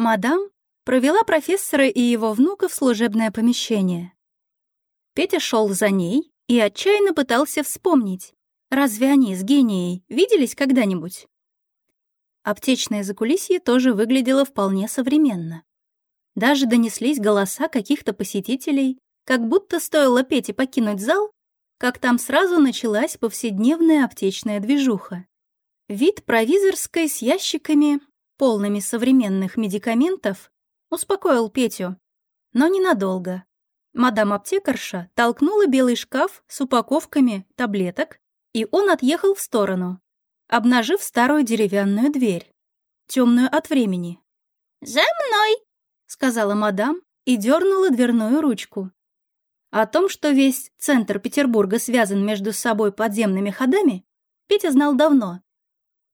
Мадам провела профессора и его внука в служебное помещение. Петя шел за ней и отчаянно пытался вспомнить, разве они с генией виделись когда-нибудь? Аптечное закулисье тоже выглядело вполне современно. Даже донеслись голоса каких-то посетителей, как будто стоило Пете покинуть зал, как там сразу началась повседневная аптечная движуха. Вид провизорской с ящиками, полными современных медикаментов, успокоил Петю, но ненадолго. Мадам-аптекарша толкнула белый шкаф с упаковками таблеток, и он отъехал в сторону, обнажив старую деревянную дверь, темную от времени. «За мной!» — сказала мадам и дернула дверную ручку. О том, что весь центр Петербурга связан между собой подземными ходами, Петя знал давно.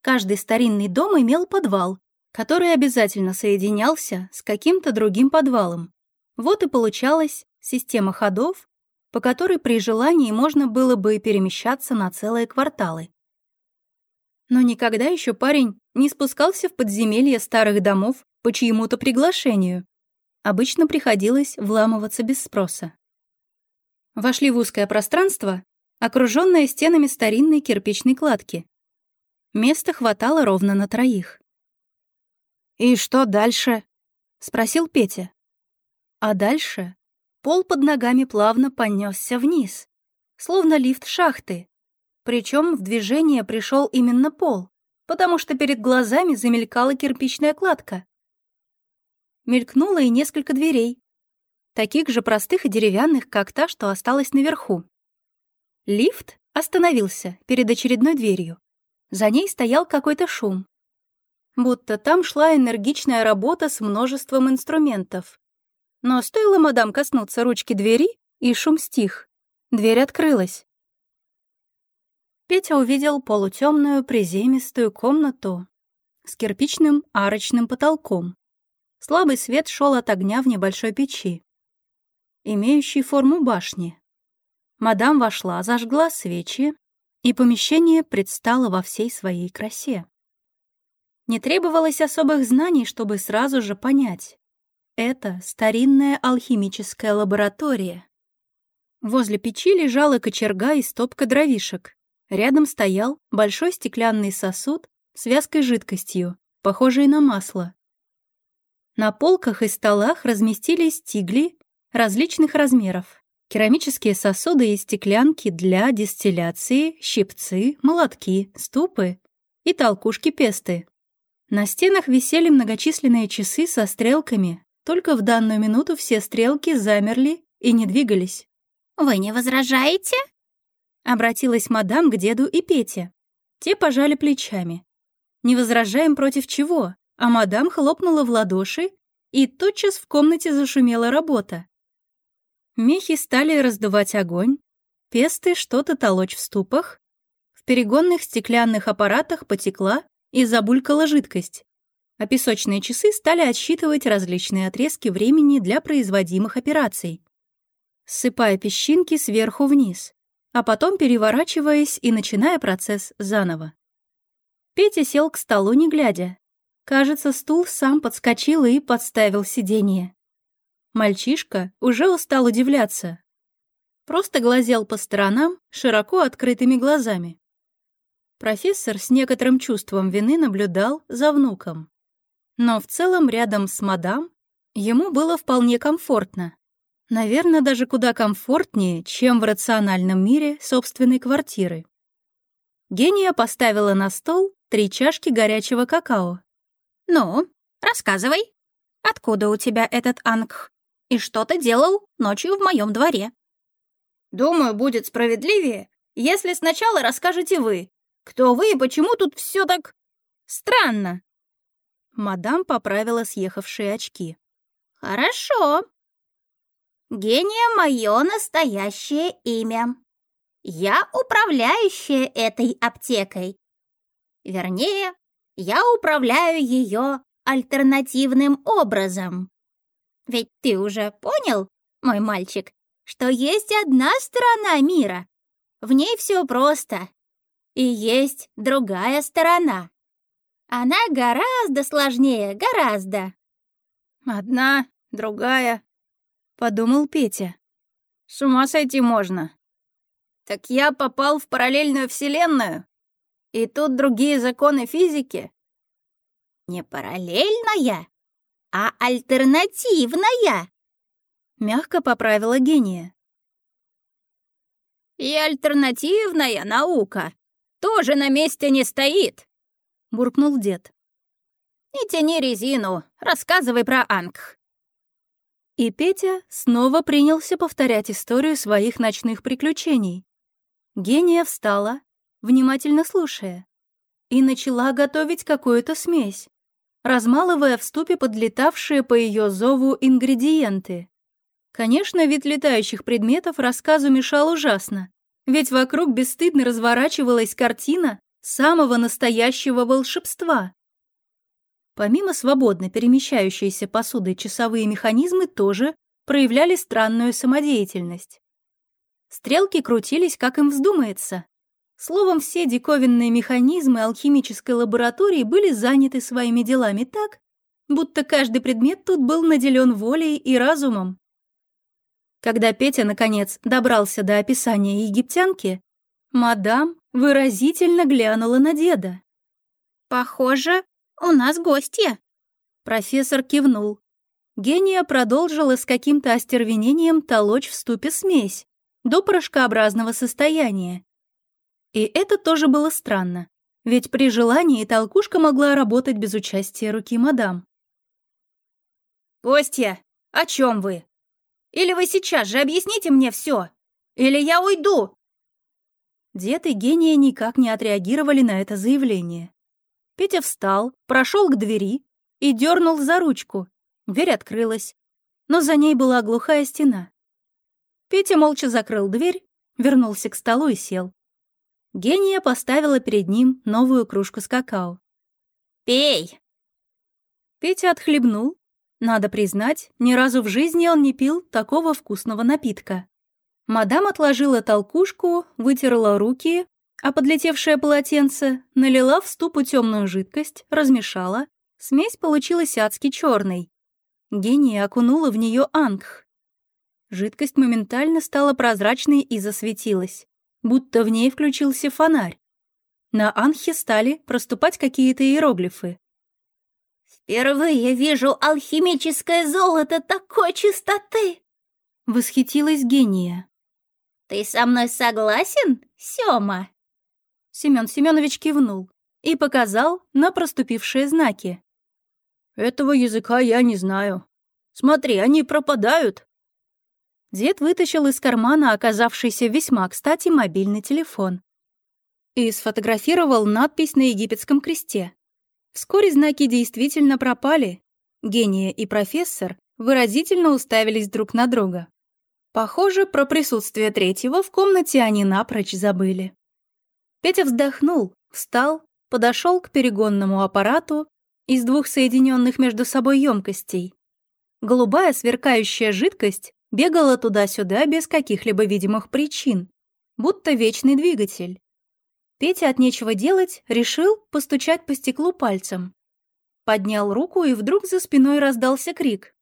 Каждый старинный дом имел подвал, который обязательно соединялся с каким-то другим подвалом. Вот и получалась система ходов, по которой при желании можно было бы перемещаться на целые кварталы. Но никогда еще парень не спускался в подземелье старых домов по чьему-то приглашению. Обычно приходилось вламываться без спроса. Вошли в узкое пространство, окруженное стенами старинной кирпичной кладки. Места хватало ровно на троих. «И что дальше?» — спросил Петя. А дальше пол под ногами плавно понесся вниз, словно лифт шахты. Причем в движение пришел именно пол, потому что перед глазами замелькала кирпичная кладка. Мелькнуло и несколько дверей, таких же простых и деревянных, как та, что осталась наверху. Лифт остановился перед очередной дверью. За ней стоял какой-то шум. Будто там шла энергичная работа с множеством инструментов. Но стоило мадам коснуться ручки двери, и шум стих. Дверь открылась. Петя увидел полутемную приземистую комнату с кирпичным арочным потолком. Слабый свет шел от огня в небольшой печи имеющий форму башни. Мадам вошла, зажгла свечи, и помещение предстало во всей своей красе. Не требовалось особых знаний, чтобы сразу же понять. Это старинная алхимическая лаборатория. Возле печи лежала кочерга и стопка дровишек. Рядом стоял большой стеклянный сосуд с вязкой жидкостью, похожей на масло. На полках и столах разместились тигли различных размеров. Керамические сосуды и стеклянки для дистилляции, щипцы, молотки, ступы и толкушки-песты. На стенах висели многочисленные часы со стрелками, только в данную минуту все стрелки замерли и не двигались. «Вы не возражаете?» Обратилась мадам к деду и Пете. Те пожали плечами. «Не возражаем против чего?» А мадам хлопнула в ладоши, и тотчас в комнате зашумела работа. Мехи стали раздувать огонь, песты что-то толочь в ступах, в перегонных стеклянных аппаратах потекла и забулькала жидкость, а песочные часы стали отсчитывать различные отрезки времени для производимых операций, ссыпая песчинки сверху вниз, а потом переворачиваясь и начиная процесс заново. Петя сел к столу, не глядя. Кажется, стул сам подскочил и подставил сиденье. Мальчишка уже устал удивляться. Просто глазел по сторонам широко открытыми глазами. Профессор с некоторым чувством вины наблюдал за внуком. Но в целом рядом с мадам ему было вполне комфортно. Наверное, даже куда комфортнее, чем в рациональном мире собственной квартиры. Гения поставила на стол три чашки горячего какао. «Ну, рассказывай, откуда у тебя этот ангх?» и что ты делал ночью в моем дворе. Думаю, будет справедливее, если сначала расскажете вы, кто вы и почему тут все так странно. Мадам поправила съехавшие очки. Хорошо. Гения — мое настоящее имя. Я управляющая этой аптекой. Вернее, я управляю ее альтернативным образом. Ведь ты уже понял, мой мальчик, что есть одна сторона мира. В ней все просто. И есть другая сторона. Она гораздо сложнее, гораздо. Одна, другая, подумал Петя. С ума сойти можно. Так я попал в параллельную вселенную, и тут другие законы физики. Не параллельная, а альтернативная, мягко поправила гения. И альтернативная наука тоже на месте не стоит, буркнул дед. «Не тяни резину, рассказывай про Ангх». И Петя снова принялся повторять историю своих ночных приключений. Гения встала, внимательно слушая, и начала готовить какую-то смесь, размалывая в ступе подлетавшие по ее зову ингредиенты. Конечно, вид летающих предметов рассказу мешал ужасно, ведь вокруг бесстыдно разворачивалась картина самого настоящего волшебства. Помимо свободно перемещающейся посуды часовые механизмы тоже проявляли странную самодеятельность. Стрелки крутились, как им вздумается. Словом, все диковинные механизмы алхимической лаборатории были заняты своими делами так, будто каждый предмет тут был наделен волей и разумом. Когда Петя, наконец, добрался до описания египтянки, мадам выразительно глянула на деда. «Похоже, «У нас гостья!» Профессор кивнул. Гения продолжила с каким-то остервенением толочь в ступе смесь до порошкообразного состояния. И это тоже было странно, ведь при желании толкушка могла работать без участия руки мадам. «Гостья, о чем вы? Или вы сейчас же объясните мне все, или я уйду!» Дед и гения никак не отреагировали на это заявление. Петя встал, прошел к двери и дернул за ручку. Дверь открылась, но за ней была глухая стена. Петя молча закрыл дверь, вернулся к столу и сел. Гения поставила перед ним новую кружку с какао. «Пей!» Петя отхлебнул. Надо признать, ни разу в жизни он не пил такого вкусного напитка. Мадам отложила толкушку, вытерла руки а подлетевшее полотенце налила в ступу темную жидкость, размешала. Смесь получилась адски черной. Гения окунула в нее ангх. Жидкость моментально стала прозрачной и засветилась, будто в ней включился фонарь. На анхе стали проступать какие-то иероглифы. «Впервые вижу алхимическое золото такой чистоты!» Восхитилась гения. «Ты со мной согласен, Сёма?» Семён Семёнович кивнул и показал на проступившие знаки. «Этого языка я не знаю. Смотри, они пропадают». Дед вытащил из кармана оказавшийся весьма кстати мобильный телефон и сфотографировал надпись на египетском кресте. Вскоре знаки действительно пропали. Гения и профессор выразительно уставились друг на друга. Похоже, про присутствие третьего в комнате они напрочь забыли. Петя вздохнул, встал, подошел к перегонному аппарату из двух соединенных между собой емкостей. Голубая сверкающая жидкость бегала туда-сюда без каких-либо видимых причин, будто вечный двигатель. Петя от нечего делать решил постучать по стеклу пальцем. Поднял руку, и вдруг за спиной раздался крик.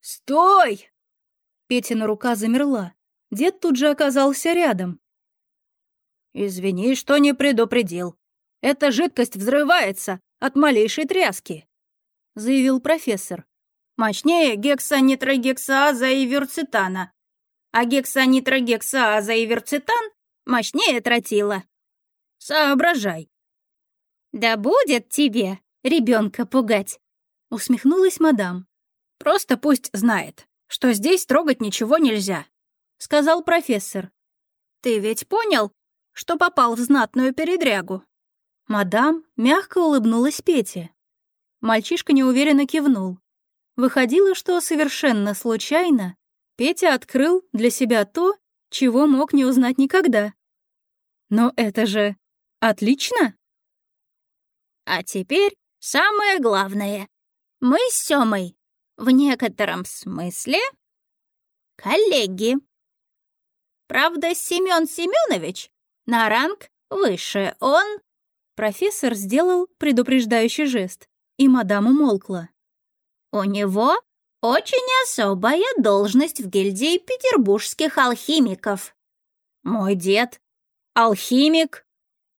«Стой!» Петина рука замерла. Дед тут же оказался рядом. «Извини, что не предупредил. Эта жидкость взрывается от малейшей тряски», — заявил профессор. «Мощнее гексанитрогексааза и верцитана, а гексанитрогексааза и верцитан мощнее тротила. Соображай». «Да будет тебе ребенка пугать», — усмехнулась мадам. «Просто пусть знает, что здесь трогать ничего нельзя», — сказал профессор. «Ты ведь понял, что попал в знатную передрягу. Мадам мягко улыбнулась Пете. Мальчишка неуверенно кивнул. Выходило, что совершенно случайно Петя открыл для себя то, чего мог не узнать никогда. Но это же отлично! А теперь самое главное. Мы с Сёмой в некотором смысле коллеги. Правда, Семён Семёнович на ранг выше он...» Профессор сделал предупреждающий жест, и мадам умолкла. «У него Очень особая должность в гильдии петербургских алхимиков. Мой дед? Алхимик?